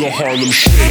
the Harlem Shake.